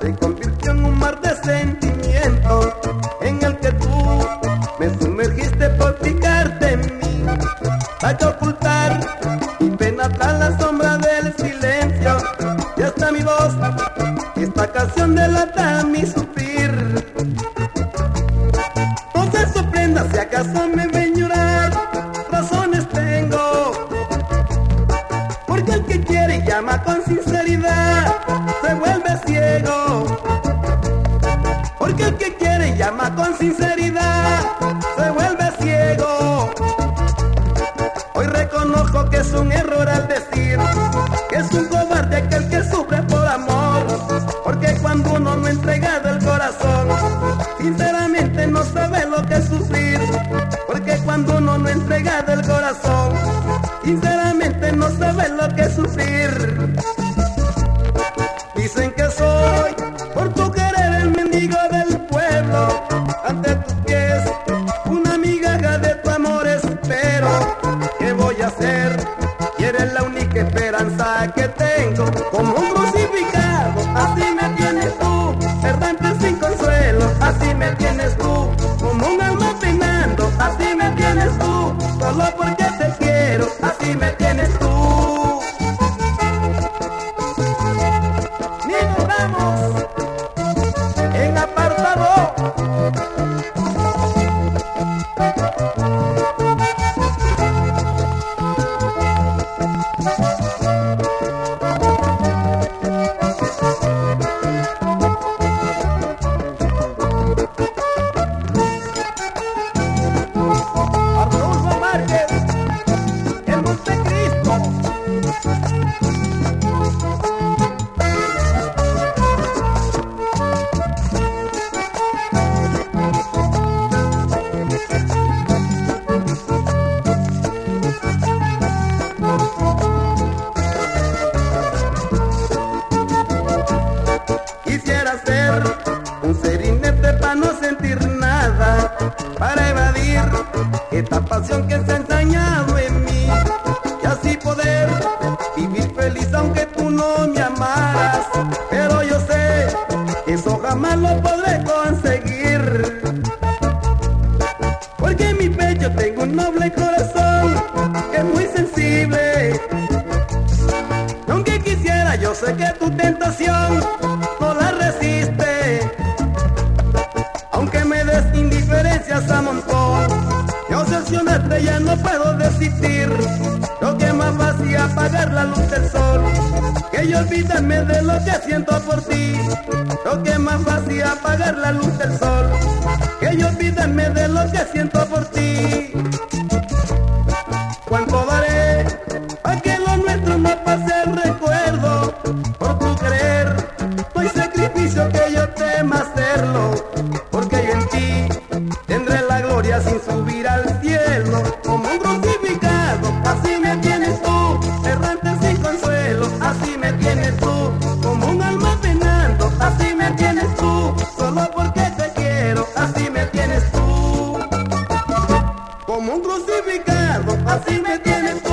se convirtió en un mar de sentimientos en el que tú me sumergiste por picarte en mí. Para ocultar mi pena la sombra del silencio y hasta mi voz, esta canción delata mi sufrir. No se sorprenda si acaso me ven llorar, razones tengo, porque el que quiere llama con sinceridad. Con sinceridad, se vuelve ciego. Hoy reconozco que es un error al decir que es un cobarde aquel que sufre por amor. Porque cuando uno no ha entregado el corazón, sinceramente no sabe lo que es sufrir. Porque cuando uno no ha entregado el corazón, sinceramente no sabe lo que es sufrir. Y eres la única esperanza que tengo. Como un crucificado, así me tienes tú. Errante sin consuelo, así me tienes tú. Como un alma penando, así me tienes tú. Solo porque te quiero, así me tienes tú. Para evadir esta pasión que se ha ensañado en mí y así poder vivir feliz aunque tú no me amaras. Pero yo sé que eso jamás lo podré conseguir. Porque en mi pecho tengo un noble corazón que es muy sensible. Aunque quisiera, yo sé que tu tentación indiferencias a montón, y obsesionarte ya no puedo desistir. Lo que más fácil apagar la luz del sol, que yo olvidarme de lo que siento por ti. Lo que más fácil apagar la luz del sol, que yo olvidarme de lo que siento por ti. Gloria sin subir al cielo. Como un crucificado, así me tienes tú, errante sin consuelo, así me tienes tú. Como un alma penando, así me tienes tú, solo porque te quiero, así me tienes tú como un crucificado, así me tienes tú,